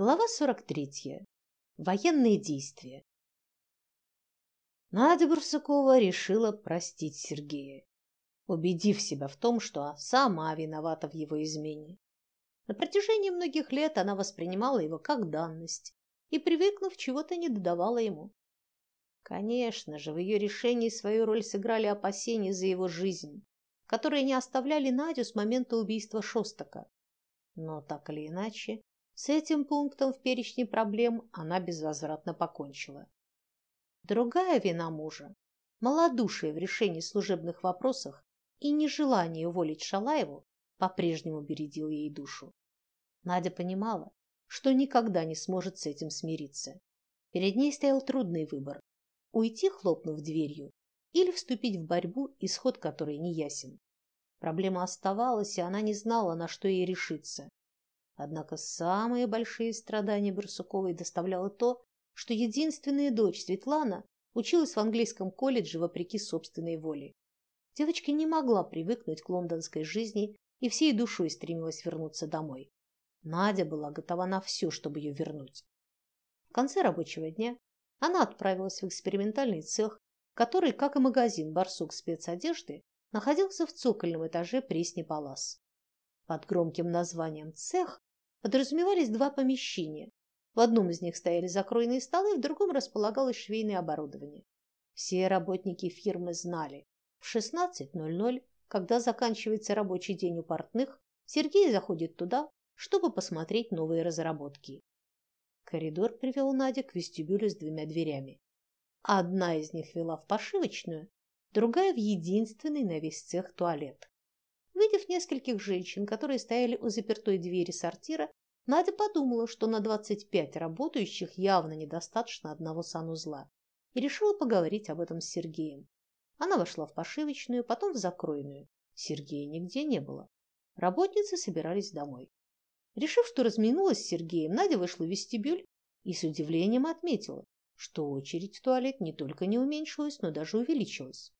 Глава 43. Военные действия. Надя Бурсакова решила простить Сергея, убедив себя в том, что сама виновата в его измене. На протяжении многих лет она воспринимала его как данность и, привыкнув, чего-то не додавала ему. Конечно же, в ее решении свою роль сыграли опасения за его жизнь, которые не оставляли Надю с момента убийства Шостака. Но так или иначе, с этим пунктом в перечне проблем она безвозвратно покончила. Другая вина мужа – малодушие в решении служебных вопросов и нежелание уволить Шалаеву по-прежнему бередил ей душу. Надя понимала, что никогда не сможет с этим смириться. Перед ней стоял трудный выбор – уйти, хлопнув дверью, или вступить в борьбу, исход которой не ясен. Проблема оставалась, и она не знала, на что ей решиться. Однако самые большие страдания Барсуковой доставляло то, что единственная дочь Светлана училась в английском колледже вопреки собственной воле. Девочка не могла привыкнуть к лондонской жизни и всей душой стремилась вернуться домой. Надя была готова на все, чтобы ее вернуть. В конце рабочего дня она отправилась в экспериментальный цех, который, как и магазин «Барсук спецодежды», находился в цокольном этаже Пресни Палас. Под громким названием «Цех» подразумевались два помещения. В одном из них стояли закройные столы, в другом располагалось швейное оборудование. Все работники фирмы знали, в 16.00, когда заканчивается рабочий день у портных, Сергей заходит туда, чтобы посмотреть новые разработки. Коридор привел Надю к вестибюлю с двумя дверями. Одна из них вела в пошивочную, другая в единственный на весь цех туалет. Увидев нескольких женщин, которые стояли у запертой двери сортира, Надя подумала, что на 25 работающих явно недостаточно одного санузла, и решила поговорить об этом с Сергеем. Она вошла в пошивочную, потом в закройную. Сергея нигде не было. Работницы собирались домой. Решив, что разминулась с Сергеем, Надя вышла в вестибюль и с удивлением отметила, что очередь в туалет не только не уменьшилась, но даже увеличилась.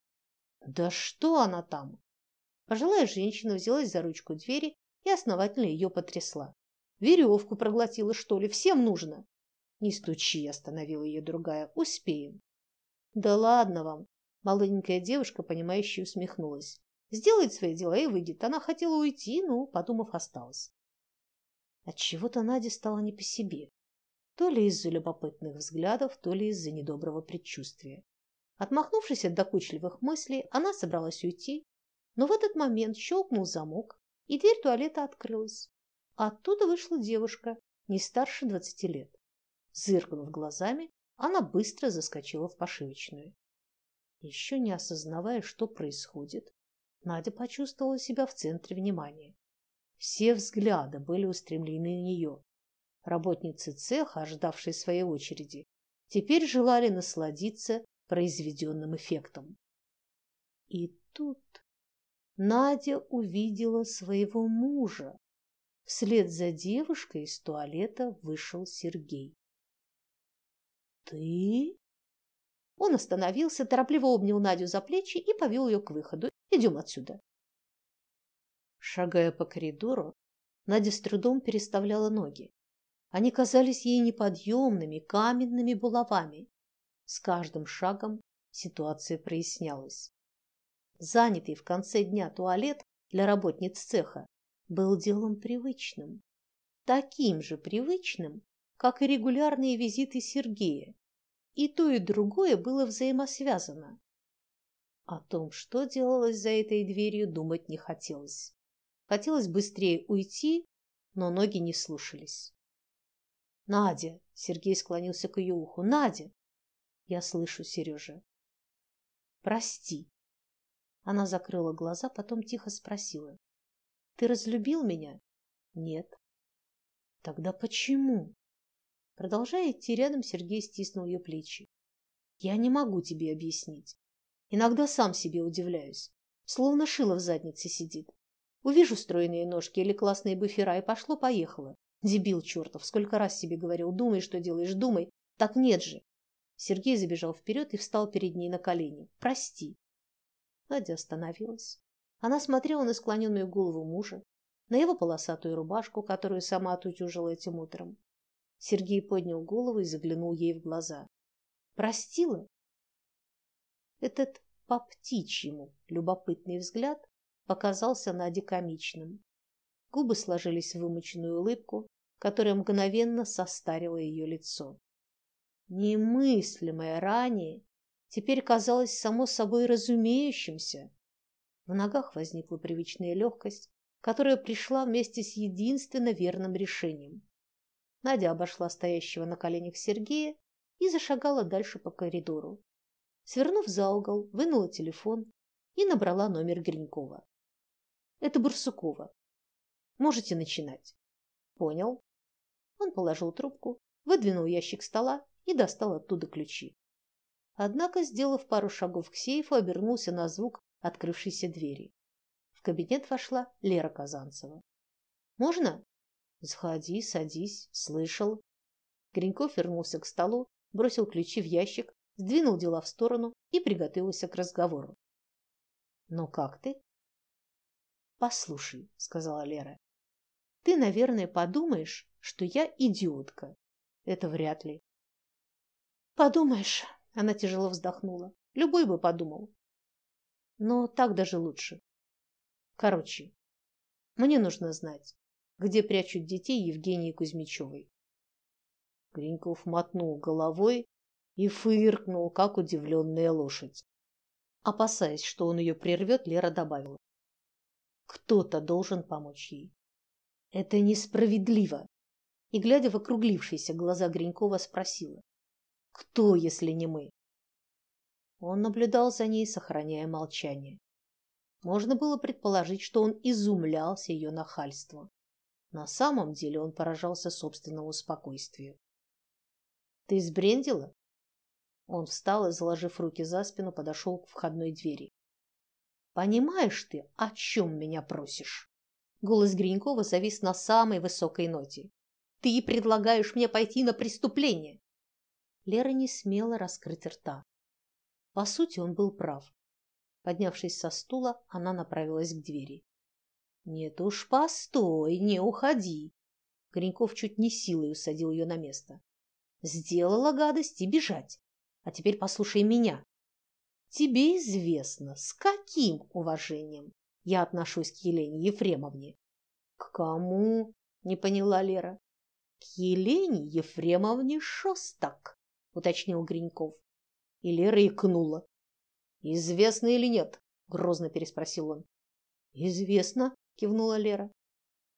Да что она там? Пожилая женщина взялась за ручку двери и основательно ее потрясла. Веревку проглотила, что ли? Всем нужно. Не стучи, остановила ее другая. Успеем. Да ладно вам. Молоденькая девушка, понимающе усмехнулась. Сделает свои дела и выйдет. Она хотела уйти, но, подумав, осталась. Отчего-то Наде стало не по себе. То ли из-за любопытных взглядов, то ли из-за недоброго предчувствия. Отмахнувшись от докучливых мыслей, она собралась уйти, но в этот момент щелкнул замок, и дверь туалета открылась. Оттуда вышла девушка, не старше двадцати лет. Зыркнув глазами, она быстро заскочила в пошивочную. Еще не осознавая, что происходит, Надя почувствовала себя в центре внимания. Все взгляды были устремлены на нее. Работницы цеха, ожидавшие своей очереди, теперь желали насладиться произведенным эффектом. И тут Надя увидела своего мужа. Вслед за девушкой из туалета вышел Сергей. «Ты?» Он остановился, торопливо обнял Надю за плечи и повел ее к выходу. «Идем отсюда». Шагая по коридору, Надя с трудом переставляла ноги. Они казались ей неподъемными каменными булавами. С каждым шагом ситуация прояснялась. Занятый в конце дня туалет для работниц цеха был делом привычным. Таким же привычным, как и регулярные визиты Сергея. И то, и другое было взаимосвязано. О том, что делалось за этой дверью, думать не хотелось. Хотелось быстрее уйти, но ноги не слушались. «Надя!» — Сергей склонился к ее уху. «Надя!» «Я слышу, Сережа». «Прости!» Она закрыла глаза, потом тихо спросила. «Ты разлюбил меня?» «Нет». «Тогда почему?» Продолжая идти рядом, Сергей стиснул ее плечи. «Я не могу тебе объяснить. Иногда сам себе удивляюсь. Словно шило в заднице сидит. Увижу стройные ножки или классные буфера, и пошло-поехало. Дебил чертов, сколько раз себе говорил, думай, что делаешь, думай. Так нет же. Сергей забежал вперед и встал перед ней на колени. «Прости, Надя остановилась. Она смотрела на склоненную голову мужа, на его полосатую рубашку, которую сама отутюжила этим утром. Сергей поднял голову и заглянул ей в глаза. Простила? Этот по птичьему любопытный взгляд показался Наде комичным. Губы сложились в вымученную улыбку, которая мгновенно состарила ее лицо. Немыслимое ранее теперь казалось само собой разумеющимся. В ногах возникла привычная легкость, которая пришла вместе с единственно верным решением. Надя обошла стоящего на коленях Сергея и зашагала дальше по коридору. Свернув за угол, вынула телефон и набрала номер Гринькова. Это Бурсукова. Можете начинать. Понял. Он положил трубку, выдвинул ящик стола и достал оттуда ключи. Однако, сделав пару шагов к сейфу, обернулся на звук открывшейся двери. В кабинет вошла Лера Казанцева. Можно? Заходи, садись, слышал. Гриньков вернулся к столу, бросил ключи в ящик, сдвинул дела в сторону и приготовился к разговору. Ну как ты? Послушай, сказала Лера. Ты, наверное, подумаешь, что я идиотка. Это вряд ли. Подумаешь, она тяжело вздохнула. Любой бы подумал. Но так даже лучше. Короче, мне нужно знать, где прячут детей Евгении Кузьмичевой. Гриньков мотнул головой и фыркнул, как удивленная лошадь. Опасаясь, что он ее прервет, Лера добавила. Кто-то должен помочь ей. Это несправедливо. И, глядя в округлившиеся глаза Гринькова, спросила. Кто, если не мы? Он наблюдал за ней, сохраняя молчание. Можно было предположить, что он изумлялся ее нахальству. На самом деле он поражался собственному спокойствию. «Ты сбрендила?» Он встал и, заложив руки за спину, подошел к входной двери. «Понимаешь ты, о чем меня просишь?» Голос Гринькова завис на самой высокой ноте. «Ты предлагаешь мне пойти на преступление!» Лера не смела раскрыть рта. По сути, он был прав. Поднявшись со стула, она направилась к двери. Нет уж, постой, не уходи. Кореньков чуть не силой усадил ее на место. Сделала гадость и бежать. А теперь послушай меня. Тебе известно, с каким уважением я отношусь к Елене Ефремовне. К кому? Не поняла Лера. К Елене Ефремовне Шостак, уточнил Гриньков. И Лера икнула. Известно или нет? грозно переспросил он. Известно, кивнула Лера.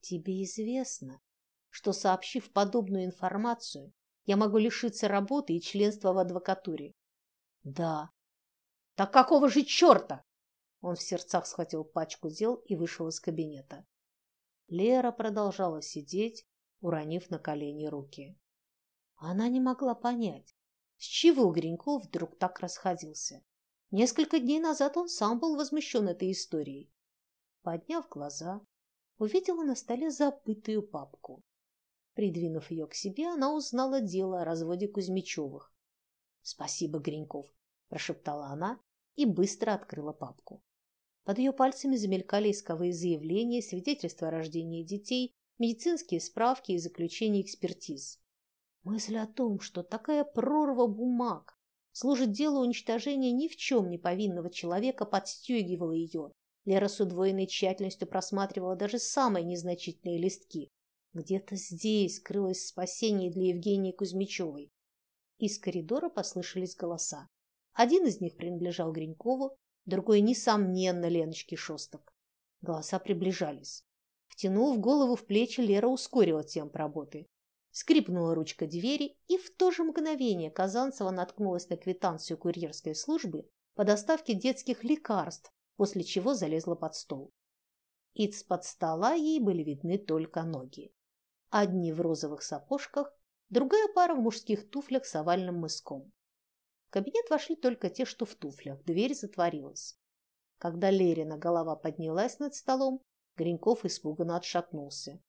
Тебе известно, что сообщив подобную информацию, я могу лишиться работы и членства в адвокатуре. Да. Так какого же черта? Он в сердцах схватил пачку дел и вышел из кабинета. Лера продолжала сидеть, уронив на колени руки. Она не могла понять, с чего Гриньков вдруг так расходился. Несколько дней назад он сам был возмущен этой историей. Подняв глаза, увидела на столе забытую папку. Придвинув ее к себе, она узнала дело о разводе Кузьмичевых. «Спасибо, Гриньков», – прошептала она и быстро открыла папку. Под ее пальцами замелькали исковые заявления, свидетельства о рождении детей, медицинские справки и заключения экспертиз. Мысль о том, что такая прорва бумаг служит делу уничтожения ни в чем не повинного человека, подстегивала ее, Лера с удвоенной тщательностью просматривала даже самые незначительные листки. Где-то здесь крылось спасение для Евгении Кузьмичевой. Из коридора послышались голоса. Один из них принадлежал Гринькову, другой, несомненно, Леночке Шосток. Голоса приближались. Втянув голову в плечи, Лера ускорила темп работы. Скрипнула ручка двери, и в то же мгновение Казанцева наткнулась на квитанцию курьерской службы по доставке детских лекарств после чего залезла под стол. Из-под стола ей были видны только ноги. Одни в розовых сапожках, другая пара в мужских туфлях с овальным мыском. В кабинет вошли только те, что в туфлях. Дверь затворилась. Когда Лерина голова поднялась над столом, Гриньков испуганно отшатнулся.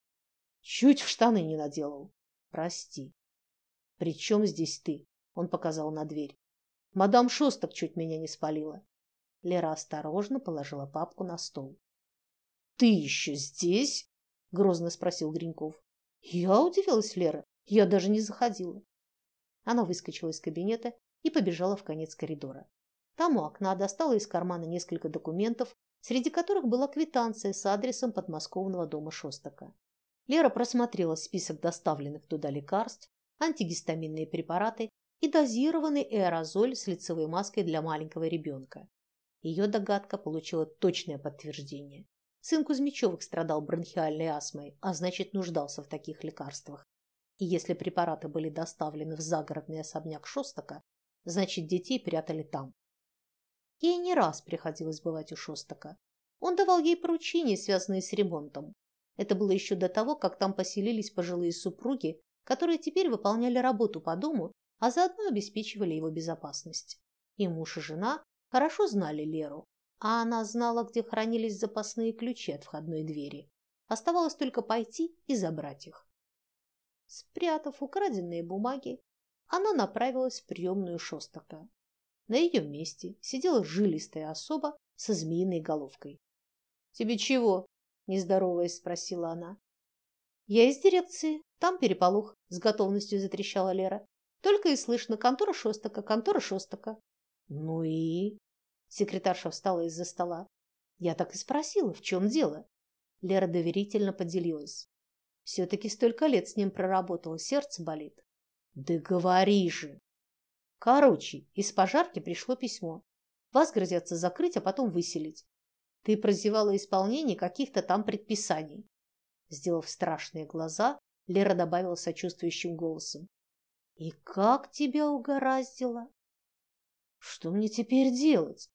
Чуть в штаны не наделал. Прости. При чем здесь ты? Он показал на дверь. Мадам Шосток чуть меня не спалила. Лера осторожно положила папку на стол. Ты еще здесь? грозно спросил Гриньков. Я удивилась, Лера. Я даже не заходила. Она выскочила из кабинета и побежала в конец коридора. Там у окна достала из кармана несколько документов, среди которых была квитанция с адресом подмосковного дома Шостака. Лера просмотрела список доставленных туда лекарств, антигистаминные препараты и дозированный аэрозоль с лицевой маской для маленького ребенка. Ее догадка получила точное подтверждение. Сын Кузьмичевых страдал бронхиальной астмой, а значит, нуждался в таких лекарствах. И если препараты были доставлены в загородный особняк Шостака, значит, детей прятали там. Ей не раз приходилось бывать у Шостака. Он давал ей поручения, связанные с ремонтом. Это было еще до того, как там поселились пожилые супруги, которые теперь выполняли работу по дому, а заодно обеспечивали его безопасность. И муж и жена хорошо знали Леру, а она знала, где хранились запасные ключи от входной двери. Оставалось только пойти и забрать их. Спрятав украденные бумаги, она направилась в приемную Шостака. На ее месте сидела жилистая особа со змеиной головкой. «Тебе чего?» – нездороваясь спросила она. «Я из дирекции. Там переполох», – с готовностью затрещала Лера. «Только и слышно контора Шостака, контора Шостака». «Ну и?» – секретарша встала из-за стола. «Я так и спросила, в чем дело?» Лера доверительно поделилась. Все-таки столько лет с ним проработала, сердце болит. Да говори же! Короче, из пожарки пришло письмо. Вас грозятся закрыть, а потом выселить. Ты прозевала исполнение каких-то там предписаний. Сделав страшные глаза, Лера добавила сочувствующим голосом. И как тебя угораздило? Что мне теперь делать?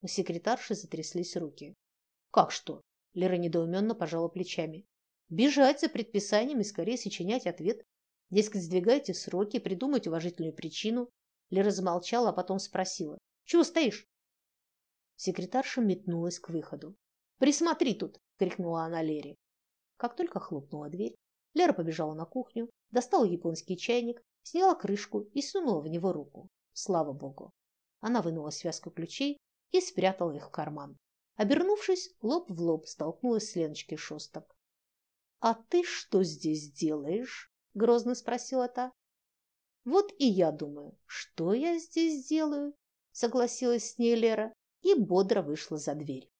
У секретарши затряслись руки. Как что? Лера недоуменно пожала плечами. Бежать за предписанием и скорее сочинять ответ. Дескать, сдвигайте сроки, придумать уважительную причину. Лера замолчала, а потом спросила. «Чего стоишь?» Секретарша метнулась к выходу. «Присмотри тут!» – крикнула она Лере. Как только хлопнула дверь, Лера побежала на кухню, достала японский чайник, сняла крышку и сунула в него руку. Слава богу! Она вынула связку ключей и спрятала их в карман. Обернувшись, лоб в лоб столкнулась с Леночкой Шосток. «А ты что здесь делаешь?» – грозно спросила та. Вот и я думаю, что я здесь делаю, согласилась с ней Лера и бодро вышла за дверь.